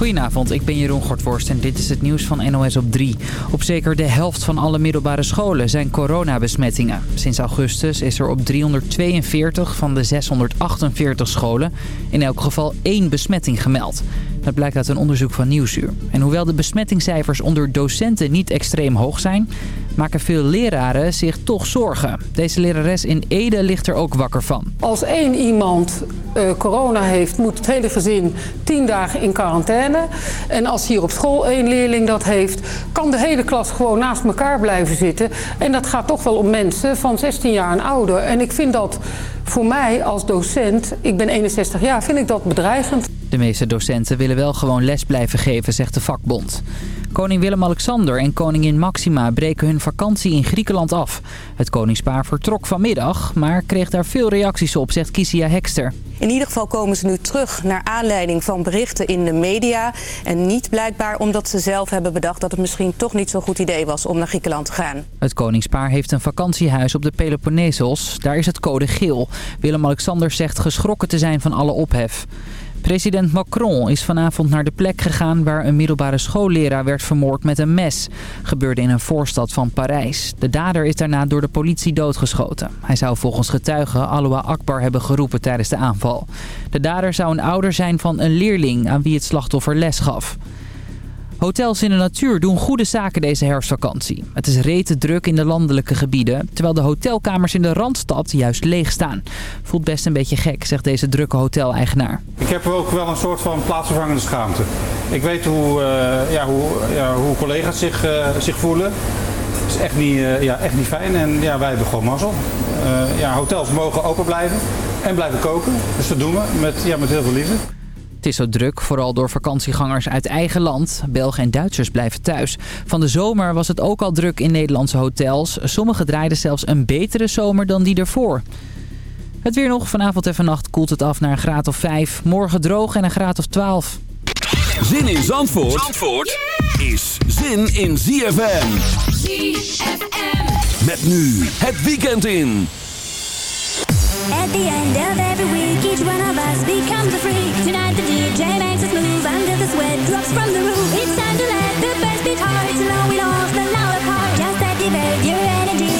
Goedenavond, ik ben Jeroen Gortworst en dit is het nieuws van NOS op 3. Op zeker de helft van alle middelbare scholen zijn coronabesmettingen. Sinds augustus is er op 342 van de 648 scholen in elk geval één besmetting gemeld. Dat blijkt uit een onderzoek van Nieuwsuur. En hoewel de besmettingscijfers onder docenten niet extreem hoog zijn... maken veel leraren zich toch zorgen. Deze lerares in Ede ligt er ook wakker van. Als één iemand uh, corona heeft, moet het hele gezin tien dagen in quarantaine. En als hier op school één leerling dat heeft, kan de hele klas gewoon naast elkaar blijven zitten. En dat gaat toch wel om mensen van 16 jaar en ouder. En ik vind dat voor mij als docent, ik ben 61 jaar, vind ik dat bedreigend. De meeste docenten willen wel gewoon les blijven geven, zegt de vakbond. Koning Willem-Alexander en koningin Maxima breken hun vakantie in Griekenland af. Het koningspaar vertrok vanmiddag, maar kreeg daar veel reacties op, zegt Kisia Hekster. In ieder geval komen ze nu terug naar aanleiding van berichten in de media. En niet blijkbaar omdat ze zelf hebben bedacht dat het misschien toch niet zo'n goed idee was om naar Griekenland te gaan. Het koningspaar heeft een vakantiehuis op de Peloponnesos. Daar is het code geel. Willem-Alexander zegt geschrokken te zijn van alle ophef. President Macron is vanavond naar de plek gegaan waar een middelbare schoolleraar werd vermoord met een mes. Gebeurde in een voorstad van Parijs. De dader is daarna door de politie doodgeschoten. Hij zou volgens getuigen Aloua Akbar hebben geroepen tijdens de aanval. De dader zou een ouder zijn van een leerling aan wie het slachtoffer les gaf. Hotels in de natuur doen goede zaken deze herfstvakantie. Het is rete druk in de landelijke gebieden, terwijl de hotelkamers in de Randstad juist leeg staan. Voelt best een beetje gek, zegt deze drukke hoteleigenaar. Ik heb ook wel een soort van plaatsvervangende schaamte. Ik weet hoe, uh, ja, hoe, ja, hoe collega's zich, uh, zich voelen. Het is echt niet, uh, ja, echt niet fijn en ja, wij hebben gewoon mazzel. ja, hotels mogen open blijven en blijven koken. Dus dat doen we met, ja, met heel veel liefde. Het is zo druk, vooral door vakantiegangers uit eigen land. Belgen en Duitsers blijven thuis. Van de zomer was het ook al druk in Nederlandse hotels. Sommigen draaiden zelfs een betere zomer dan die ervoor. Het weer nog. Vanavond en vannacht koelt het af naar een graad of 5. Morgen droog en een graad of 12. Zin in Zandvoort, Zandvoort is zin in ZFM. ZFM. Met nu het weekend in. At the end of every week, each one of us becomes a freak. Tonight the DJ makes us move under the sweat drops from the roof. It's time to let the bass beat hard, so now we lost the now apart. Just activate your energy,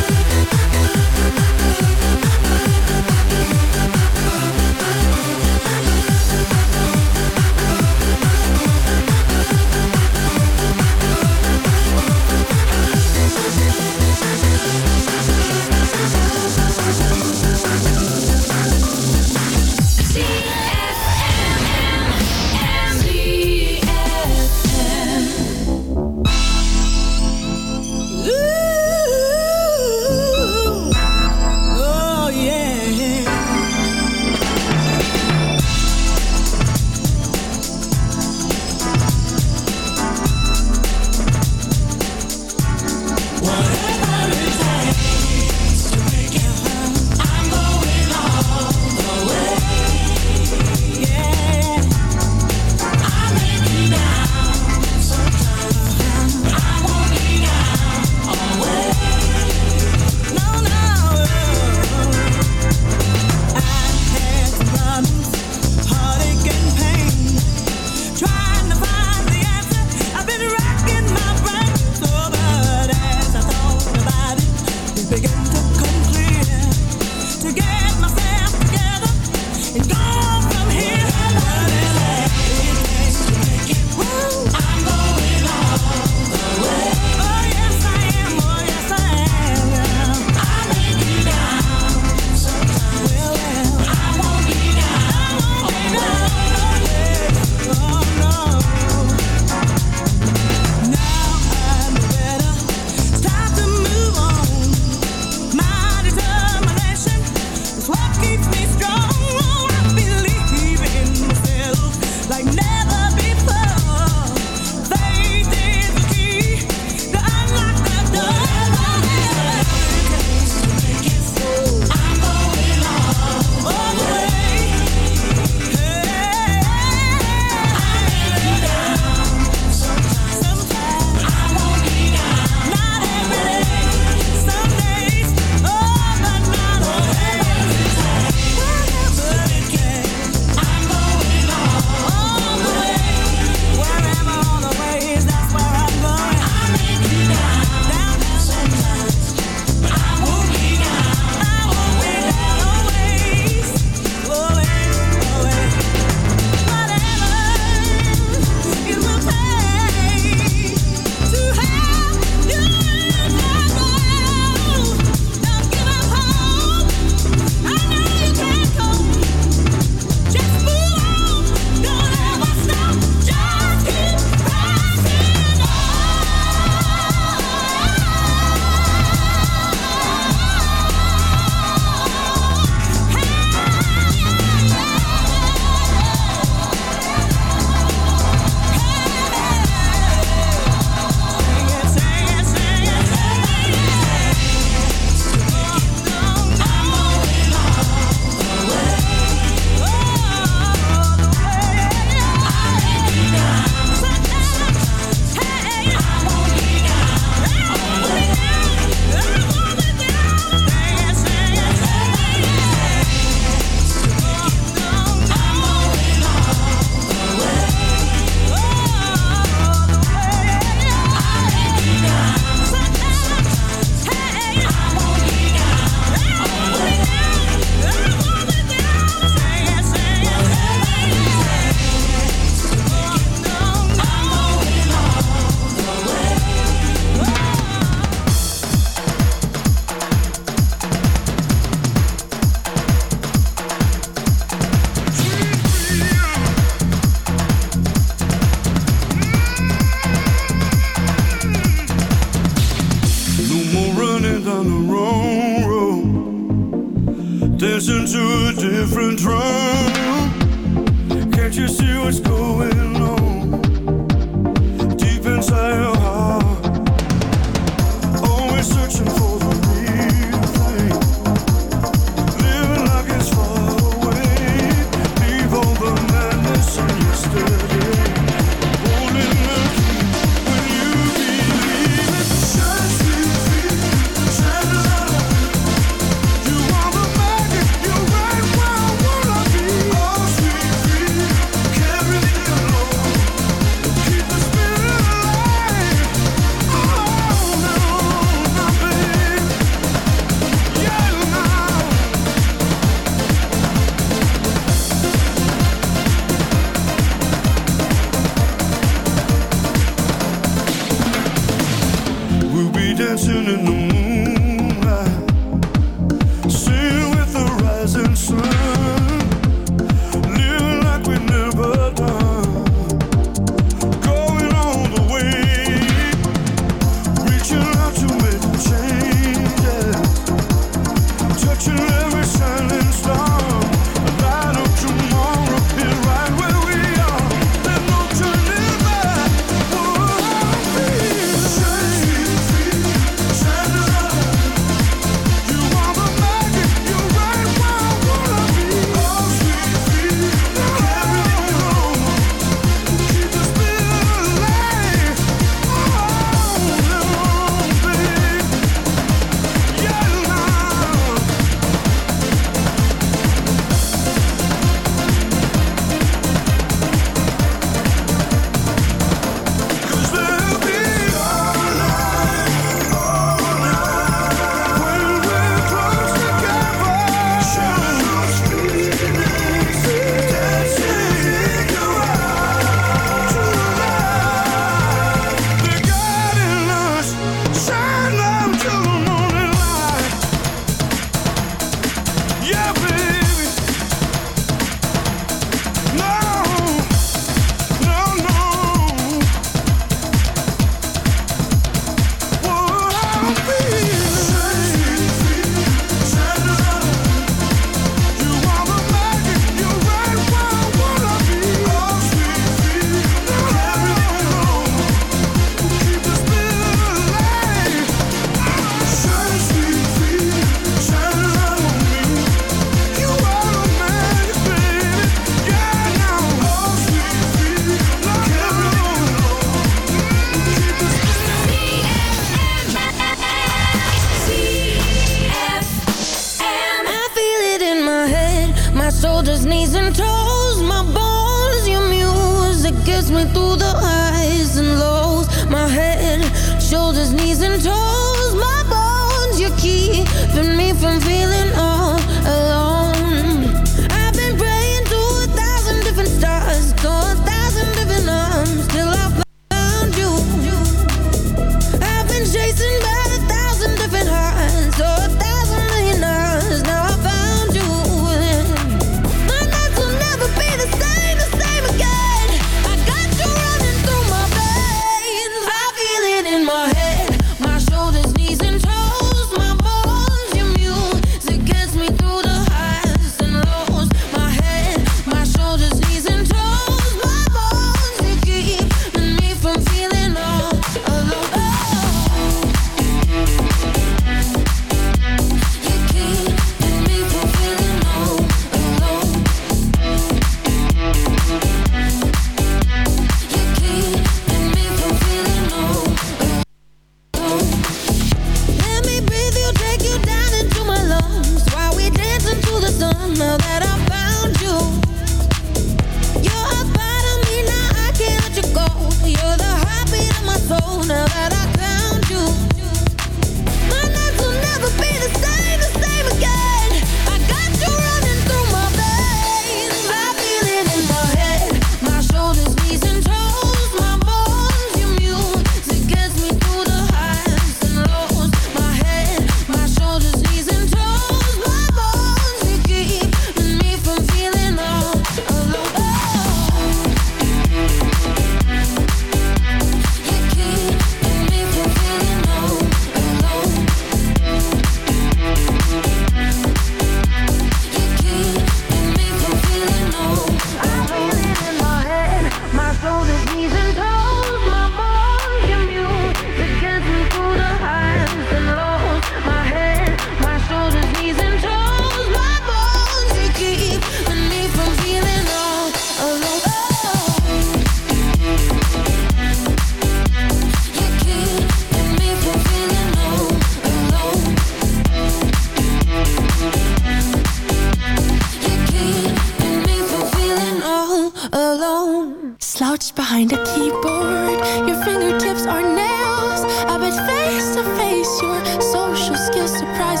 slouched behind a keyboard. Your fingertips are nails. I bet face to face, your social skills surprisingly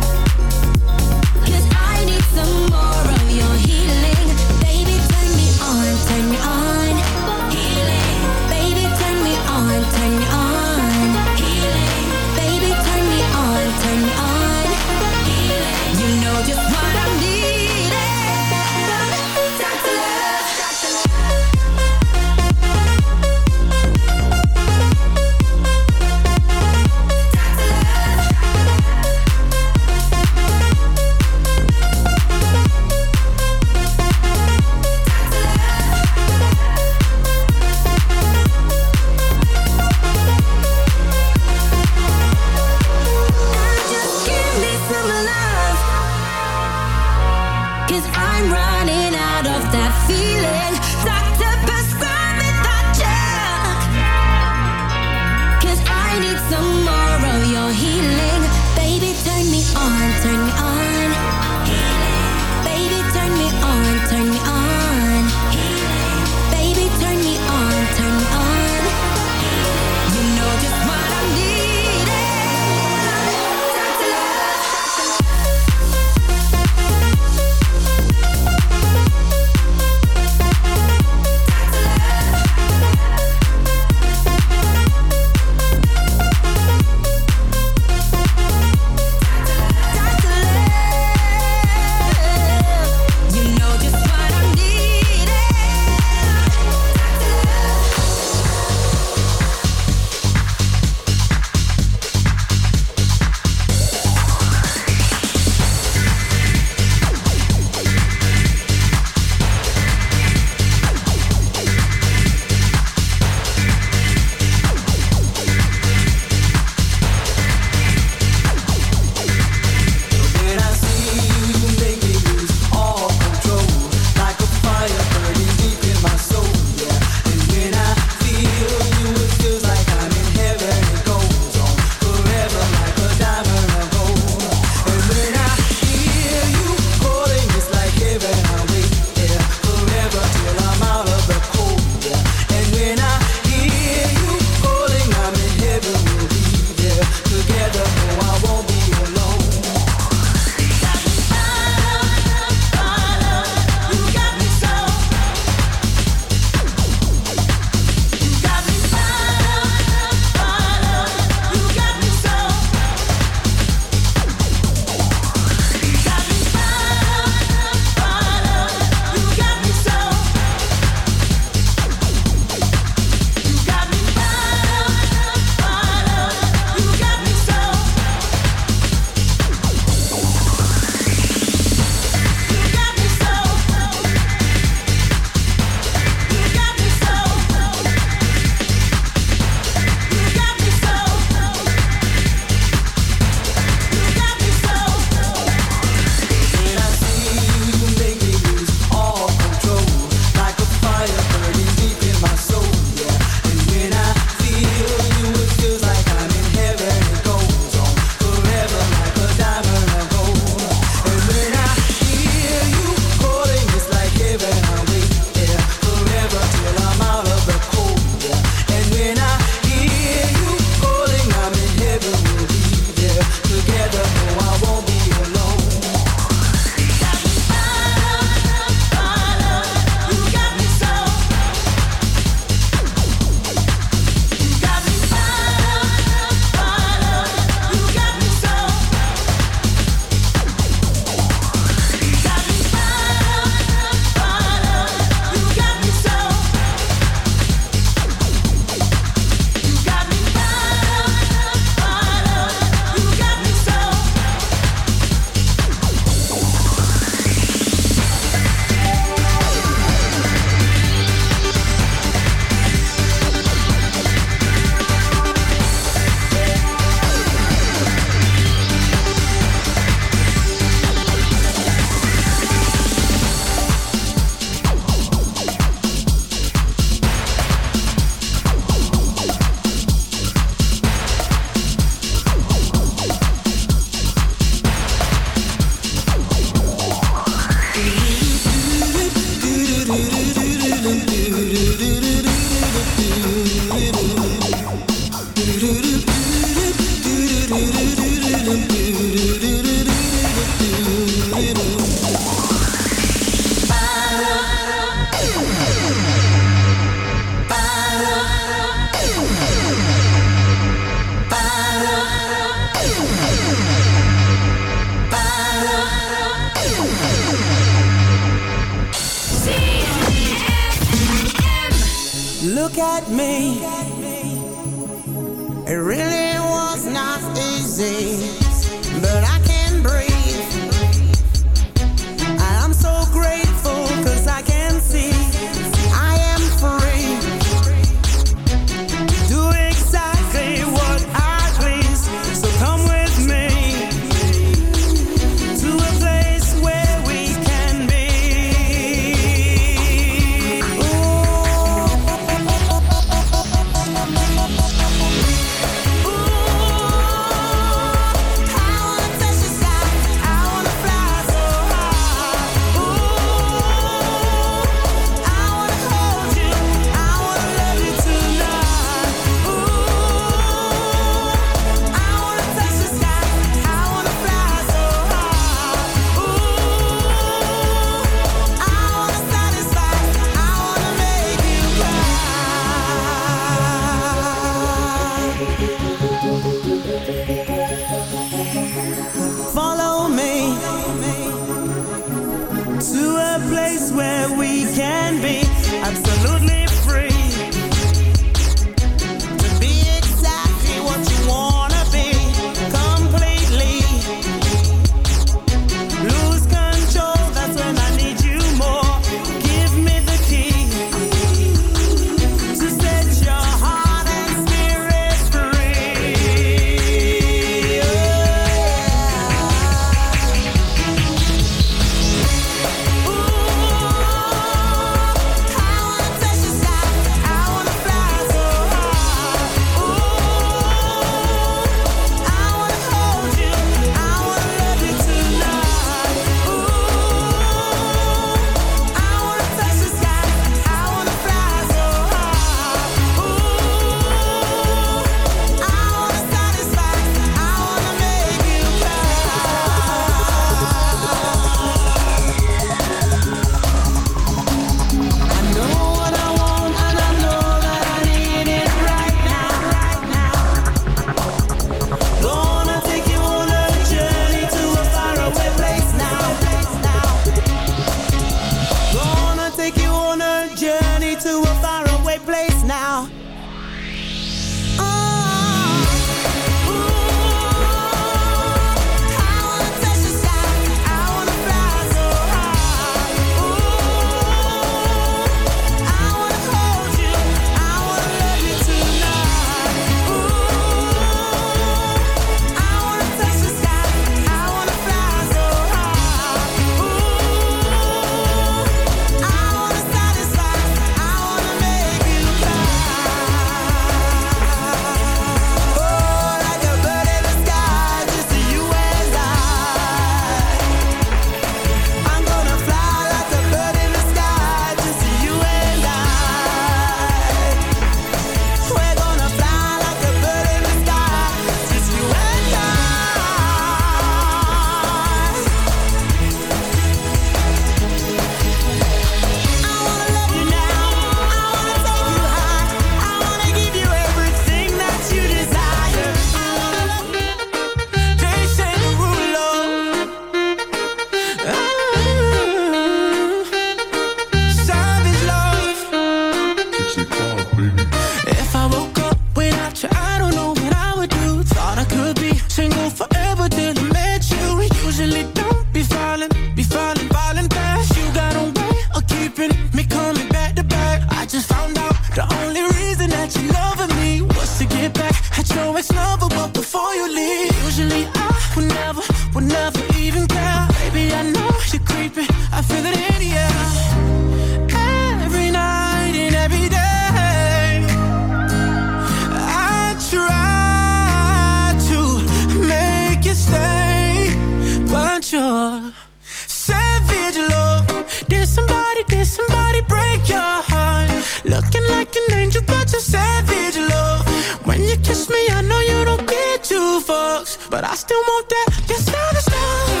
but I still want that. Your savage love.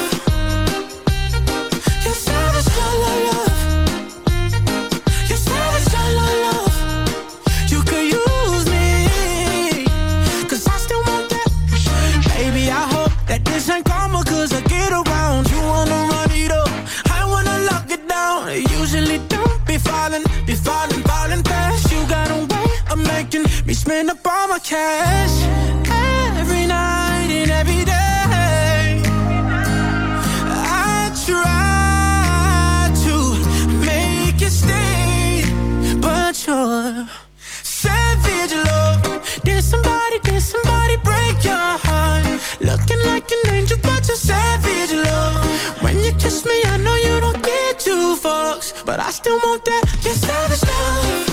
Your savage love, love. Your savage love, love. You could use me, cause I still want that. Baby, I hope that this ain't karma, cause I get around. You wanna run it up, I wanna lock it down. I usually don't be falling, be falling, falling fast. You got a way of making me spend up all my cash me, I know you don't get two fucks But I still want that, you're savage love.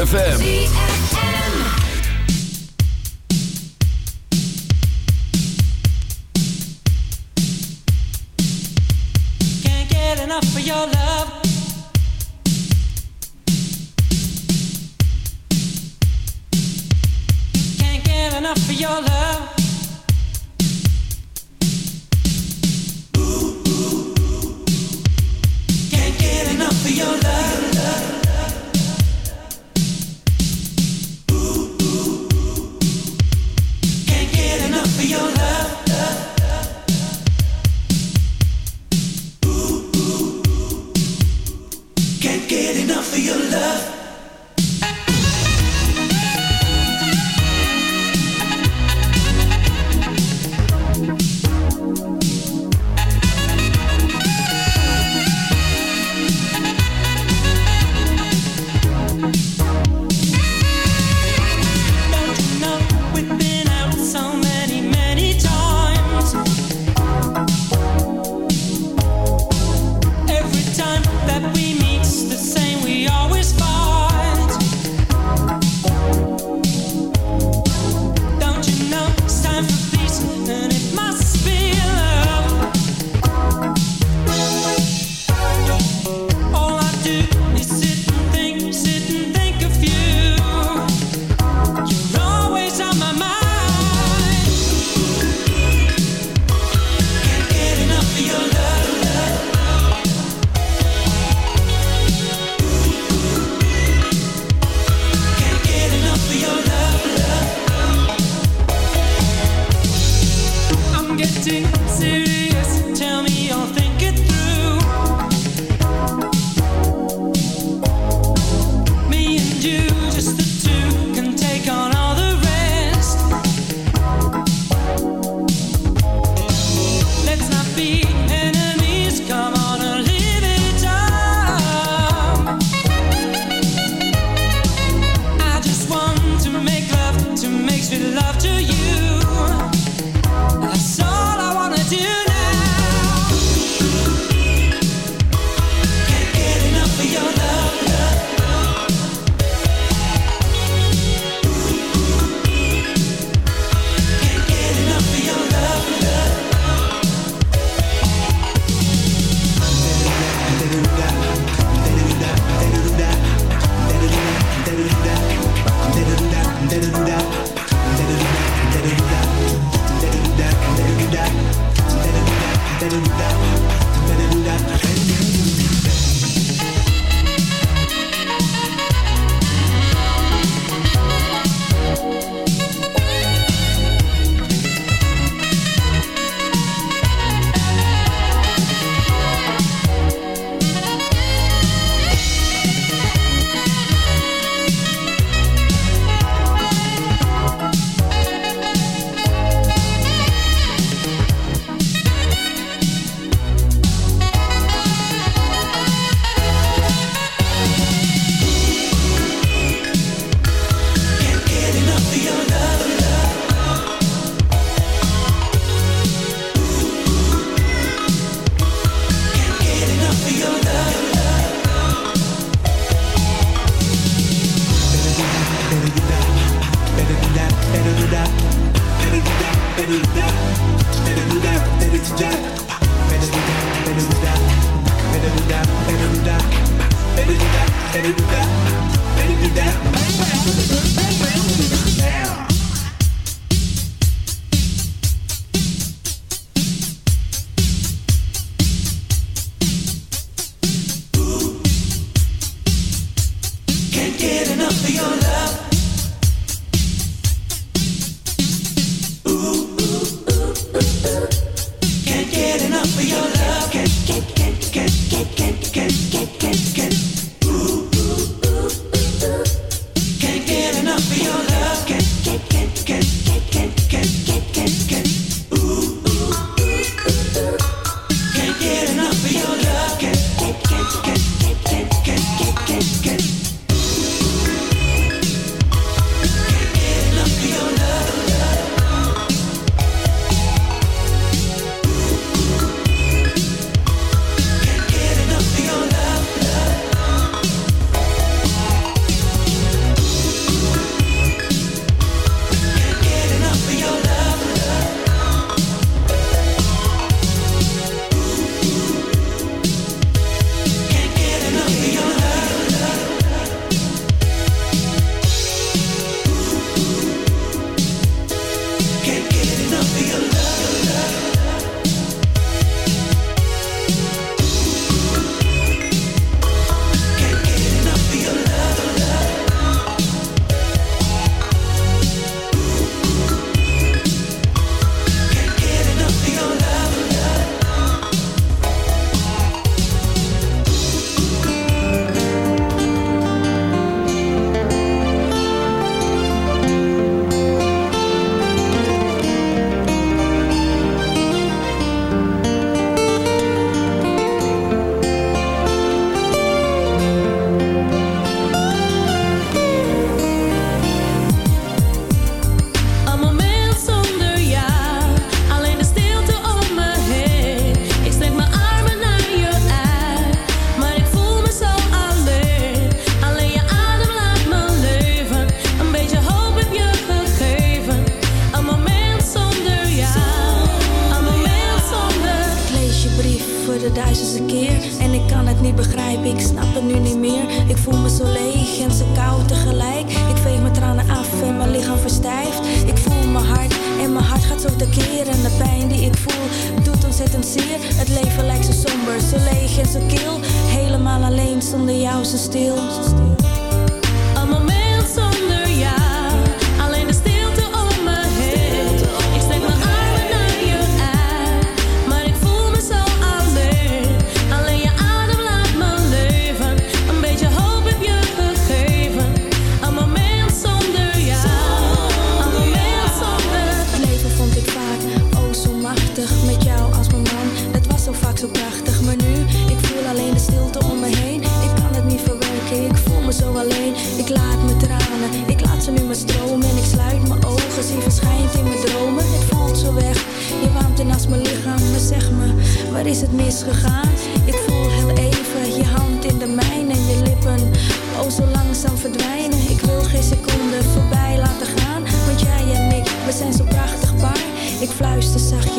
ZFM. Can't get enough for your love. Can't get enough for your love.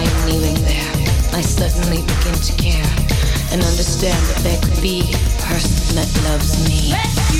lying kneeling there, I suddenly begin to care and understand that there could be a person that loves me.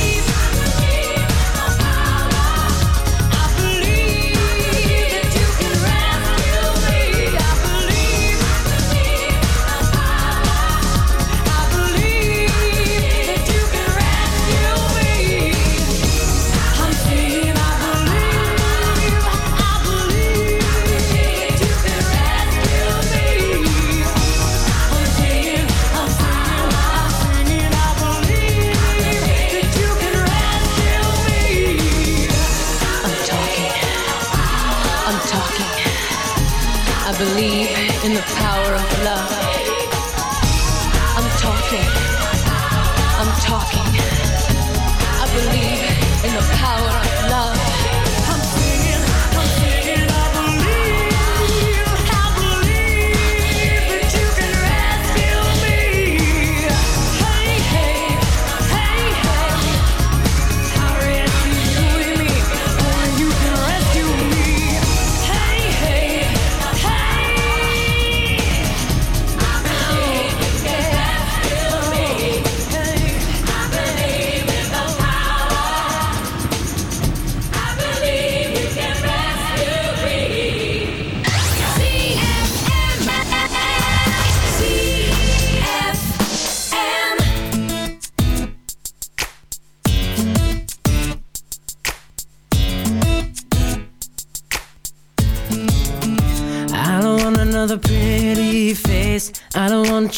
believe.